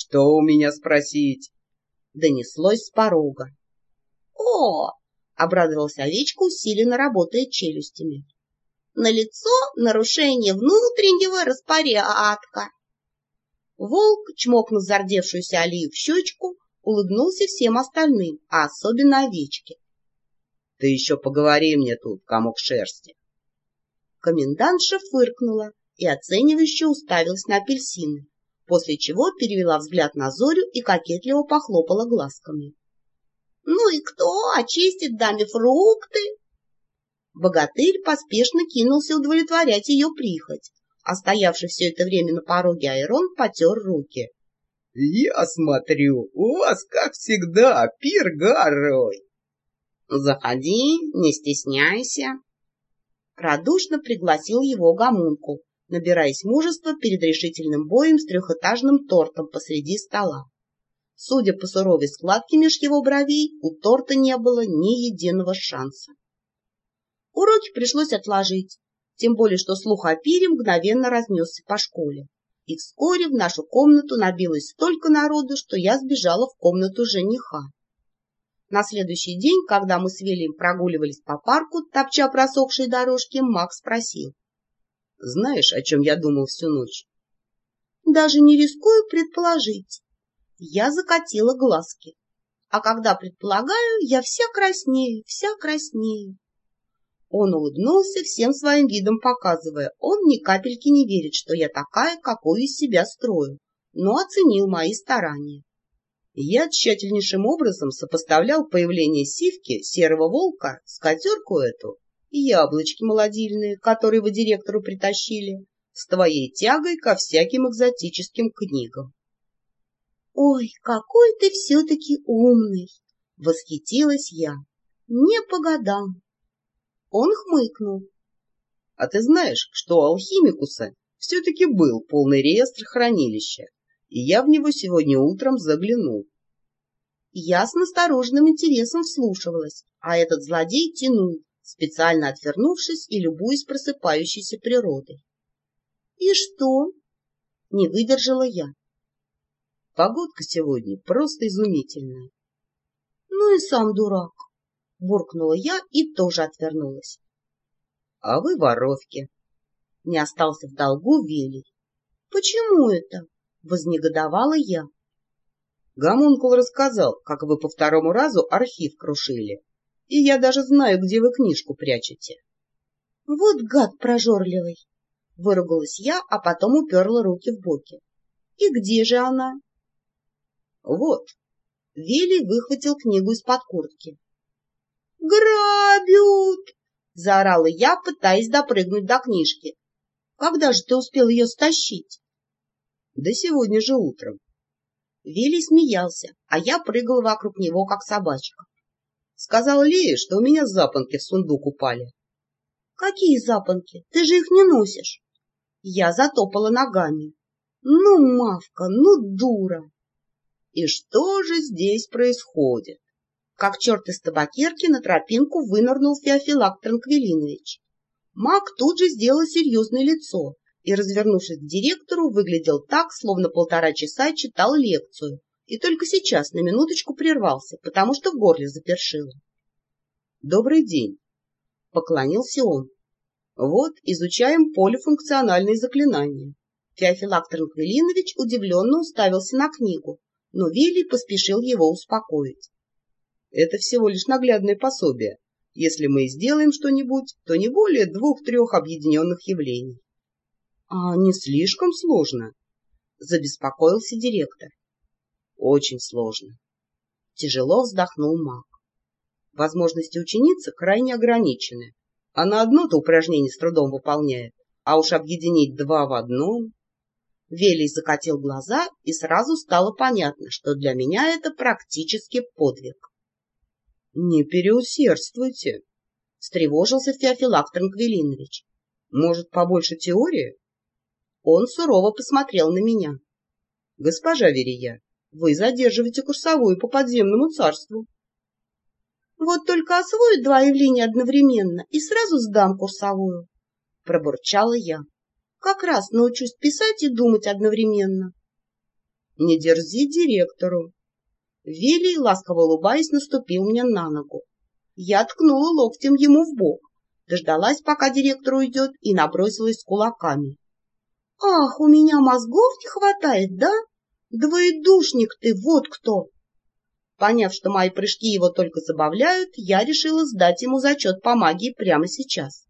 Что у меня спросить? Донеслось с порога. О! Обрадовался овечка, усиленно работая челюстями. На лицо нарушение внутреннего распорядка. Волк, чмокнув зардевшуюся Алию в щечку, улыбнулся всем остальным, а особенно овечке. — Ты еще поговори мне тут, комок шерсти. Комендантша фыркнула и оценивающе уставилась на апельсины, после чего перевела взгляд на Зорю и кокетливо похлопала глазками. — Ну и кто очистит даме фрукты? Богатырь поспешно кинулся удовлетворять ее прихоть, а стоявший все это время на пороге Айрон потер руки. — Я смотрю, у вас, как всегда, пир горой. — Заходи, не стесняйся. Радушно пригласил его гомункул, набираясь мужества перед решительным боем с трехэтажным тортом посреди стола. Судя по суровой складке меж его бровей, у торта не было ни единого шанса. Уроки пришлось отложить, тем более что слух о пире мгновенно разнесся по школе. И вскоре в нашу комнату набилось столько народу, что я сбежала в комнату жениха. На следующий день, когда мы с Велием прогуливались по парку, топча просохшие дорожки, Макс спросил. — Знаешь, о чем я думал всю ночь? — Даже не рискую предположить. Я закатила глазки. А когда предполагаю, я вся краснею, вся краснею. Он улыбнулся, всем своим видом показывая, он ни капельки не верит, что я такая, какую из себя строю, но оценил мои старания. Я тщательнейшим образом сопоставлял появление сивки, серого волка, скатерку эту и яблочки молодильные, которые вы директору притащили, с твоей тягой ко всяким экзотическим книгам. — Ой, какой ты все-таки умный! — восхитилась я. — Не по годам. Он хмыкнул. — А ты знаешь, что у алхимикуса все-таки был полный реестр хранилища, и я в него сегодня утром заглянул. Я с настороженным интересом вслушивалась, а этот злодей тянул, специально отвернувшись и любуясь просыпающейся природой. — И что? — не выдержала я. — Погодка сегодня просто изумительная. — Ну и сам дурак буркнула я и тоже отвернулась. — А вы воровки. Не остался в долгу Велий. — Почему это? — вознегодовала я. Гомункул рассказал, как вы по второму разу архив крушили, и я даже знаю, где вы книжку прячете. — Вот гад прожорливый! — выругалась я, а потом уперла руки в боки. — И где же она? — Вот. Вилли выхватил книгу из-под куртки. «Грабят!» — заорала я, пытаясь допрыгнуть до книжки. «Когда же ты успел ее стащить?» «Да сегодня же утром». Вилли смеялся, а я прыгала вокруг него, как собачка. Сказал Лее, что у меня запонки в сундук упали. «Какие запонки? Ты же их не носишь!» Я затопала ногами. «Ну, Мавка, ну, дура!» «И что же здесь происходит?» как черт из табакерки на тропинку вынырнул Феофилак Транквилинович. Маг тут же сделал серьезное лицо и, развернувшись к директору, выглядел так, словно полтора часа читал лекцию, и только сейчас на минуточку прервался, потому что в горле запершило. — Добрый день! — поклонился он. — Вот, изучаем полифункциональные заклинания. Феофилак Транквилинович удивленно уставился на книгу, но Вилли поспешил его успокоить. Это всего лишь наглядное пособие. Если мы сделаем что-нибудь, то не более двух-трех объединенных явлений. — А не слишком сложно? — забеспокоился директор. — Очень сложно. Тяжело вздохнул маг. Возможности ученицы крайне ограничены. Она одно-то упражнение с трудом выполняет, а уж объединить два в одном... Велий закатил глаза, и сразу стало понятно, что для меня это практически подвиг. Не переусердствуйте, — встревожился Феофилак Транквилинович. — Может, побольше теории? Он сурово посмотрел на меня. — Госпожа Верия, вы задерживаете курсовую по подземному царству. — Вот только освою два явления одновременно и сразу сдам курсовую, — пробурчала я. — Как раз научусь писать и думать одновременно. — Не дерзи директору. Вилли, ласково улыбаясь, наступил мне на ногу. Я ткнула локтем ему в бок, дождалась, пока директор уйдет, и набросилась кулаками. — Ах, у меня мозгов не хватает, да? Двоедушник ты, вот кто! Поняв, что мои прыжки его только забавляют, я решила сдать ему зачет по магии прямо сейчас.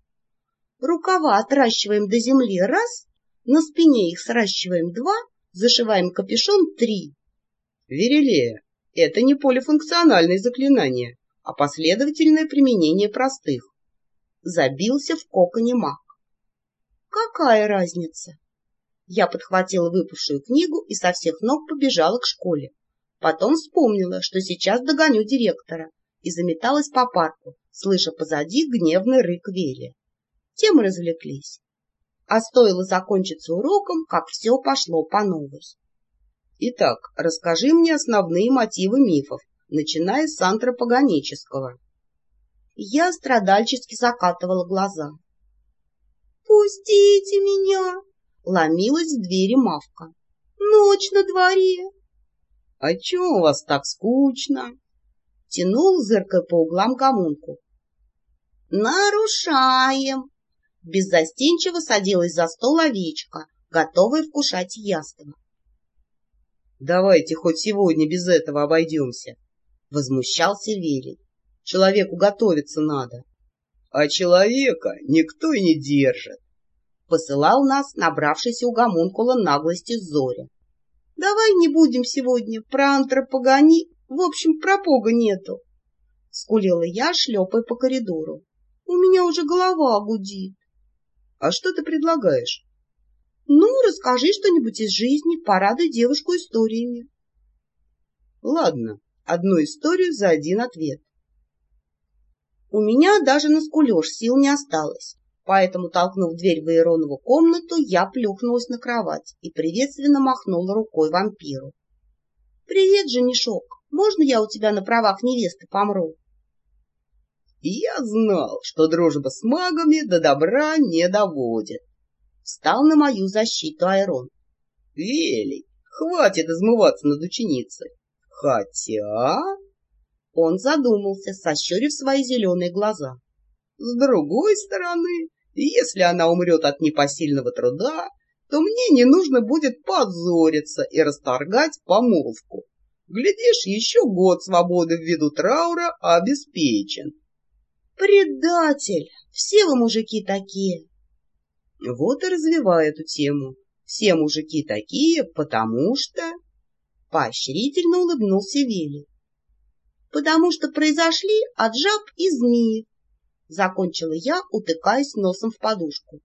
Рукава отращиваем до земли раз, на спине их сращиваем два, зашиваем капюшон три. Верелея, это не полифункциональное заклинание, а последовательное применение простых. Забился в коконе маг. Какая разница? Я подхватила выпавшую книгу и со всех ног побежала к школе. Потом вспомнила, что сейчас догоню директора, и заметалась по парку, слыша позади гневный рык Вели. Тем развлеклись. А стоило закончиться уроком, как все пошло по новой. Итак, расскажи мне основные мотивы мифов, начиная с антропогонического. Я страдальчески закатывала глаза. «Пустите меня!» — ломилась в двери Мавка. «Ночь на дворе!» «А чё у вас так скучно?» — тянул, зыркая по углам гомунку. «Нарушаем!» Беззастенчиво садилась за стол овечка, готовая вкушать яство. «Давайте хоть сегодня без этого обойдемся», — возмущался Велий. «Человеку готовиться надо». «А человека никто и не держит», — посылал нас набравшийся у гомункула наглости Зоря. «Давай не будем сегодня про антропогони, в общем, про Бога нету», — скулила я, шлепая по коридору. «У меня уже голова гудит». «А что ты предлагаешь?» Ну, расскажи что-нибудь из жизни, порадуй девушку историями. Ладно, одну историю за один ответ. У меня даже на скулеж сил не осталось, поэтому, толкнув дверь в Иеронову комнату, я плюхнулась на кровать и приветственно махнула рукой вампиру. — Привет, женишок, можно я у тебя на правах невесты помру? Я знал, что дружба с магами до добра не доводит встал на мою защиту Айрон. — Велий, хватит измываться над ученицей. Хотя... Он задумался, сощурив свои зеленые глаза. С другой стороны, если она умрет от непосильного труда, то мне не нужно будет позориться и расторгать помолвку. Глядишь, еще год свободы в виду траура обеспечен. Предатель! Все вы мужики такие! Вот и развивай эту тему. Все мужики такие, потому что... Поощрительно улыбнулся Вилли. Потому что произошли от жаб и змеев. Закончила я, утыкаясь носом в подушку.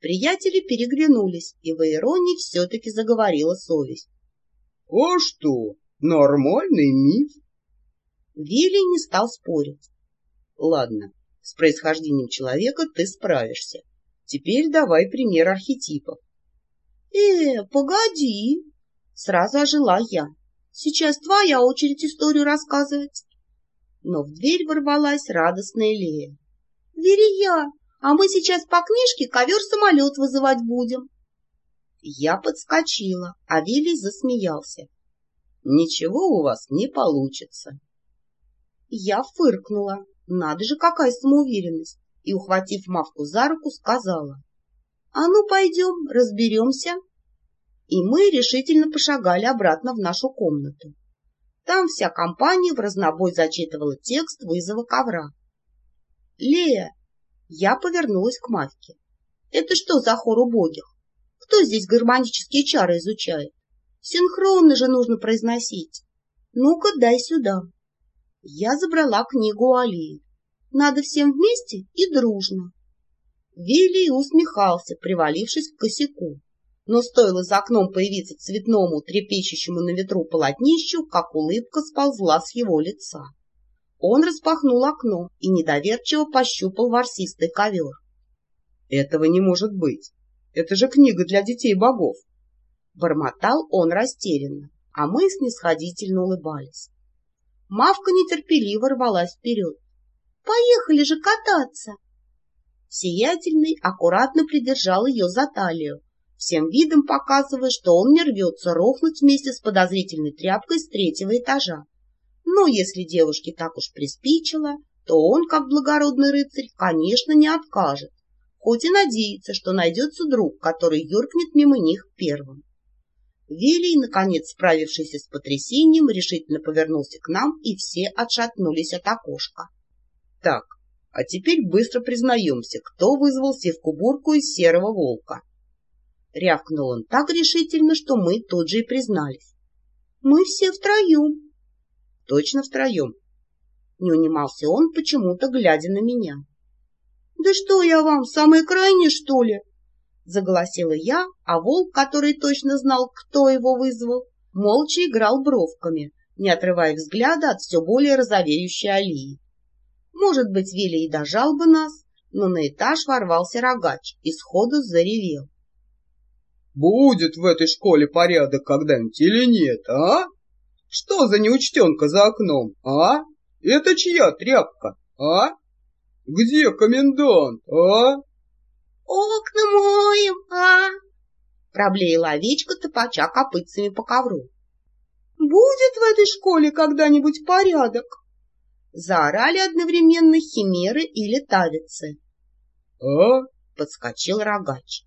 Приятели переглянулись, и в Иероне все-таки заговорила совесть. — А что, нормальный миф? Вилли не стал спорить. — Ладно, с происхождением человека ты справишься. Теперь давай пример архетипов. — Э, погоди! — сразу ожила я. — Сейчас твоя очередь историю рассказывать. Но в дверь ворвалась радостная Лея. — Верия, а мы сейчас по книжке ковер-самолет вызывать будем. Я подскочила, а Вилли засмеялся. — Ничего у вас не получится. Я фыркнула. Надо же, какая самоуверенность и, ухватив Мавку за руку, сказала, «А ну, пойдем, разберемся». И мы решительно пошагали обратно в нашу комнату. Там вся компания в разнобой зачитывала текст вызова ковра. «Лея!» Я повернулась к Мавке. «Это что за хор убогих? Кто здесь гармонические чары изучает? Синхронно же нужно произносить. Ну-ка, дай сюда». Я забрала книгу Алии. Надо всем вместе и дружно. Вилли усмехался, привалившись к косяку. Но стоило за окном появиться цветному, трепещущему на ветру полотнищу, как улыбка сползла с его лица. Он распахнул окно и недоверчиво пощупал ворсистый ковер. — Этого не может быть. Это же книга для детей богов. Бормотал он растерянно, а мы снисходительно улыбались. Мавка нетерпеливо рвалась вперед. Поехали же кататься!» Сиятельный аккуратно придержал ее за талию, всем видом показывая, что он не рвется рухнуть вместе с подозрительной тряпкой с третьего этажа. Но если девушке так уж приспичило, то он, как благородный рыцарь, конечно, не откажет, хоть и надеется, что найдется друг, который юркнет мимо них первым. Велий, наконец справившийся с потрясением, решительно повернулся к нам, и все отшатнулись от окошка. — Так, а теперь быстро признаемся, кто вызвал севку-бурку из серого волка. Рявкнул он так решительно, что мы тут же и признались. — Мы все втроем. — Точно втроем. Не унимался он, почему-то глядя на меня. — Да что я вам, самый крайний, что ли? Заголосила я, а волк, который точно знал, кто его вызвал, молча играл бровками, не отрывая взгляда от все более розовеющей Алии. Может быть, Вилли и дожал бы нас, но на этаж ворвался рогач и сходу заревел. — Будет в этой школе порядок когда-нибудь или нет, а? Что за неучтенка за окном, а? Это чья тряпка, а? Где комендант, а? Окна моем, а? Проблеяла овечка, топача копытцами по ковру. Будет в этой школе когда-нибудь порядок? Заорали одновременно химеры или тавицы. А? Подскочил рогач.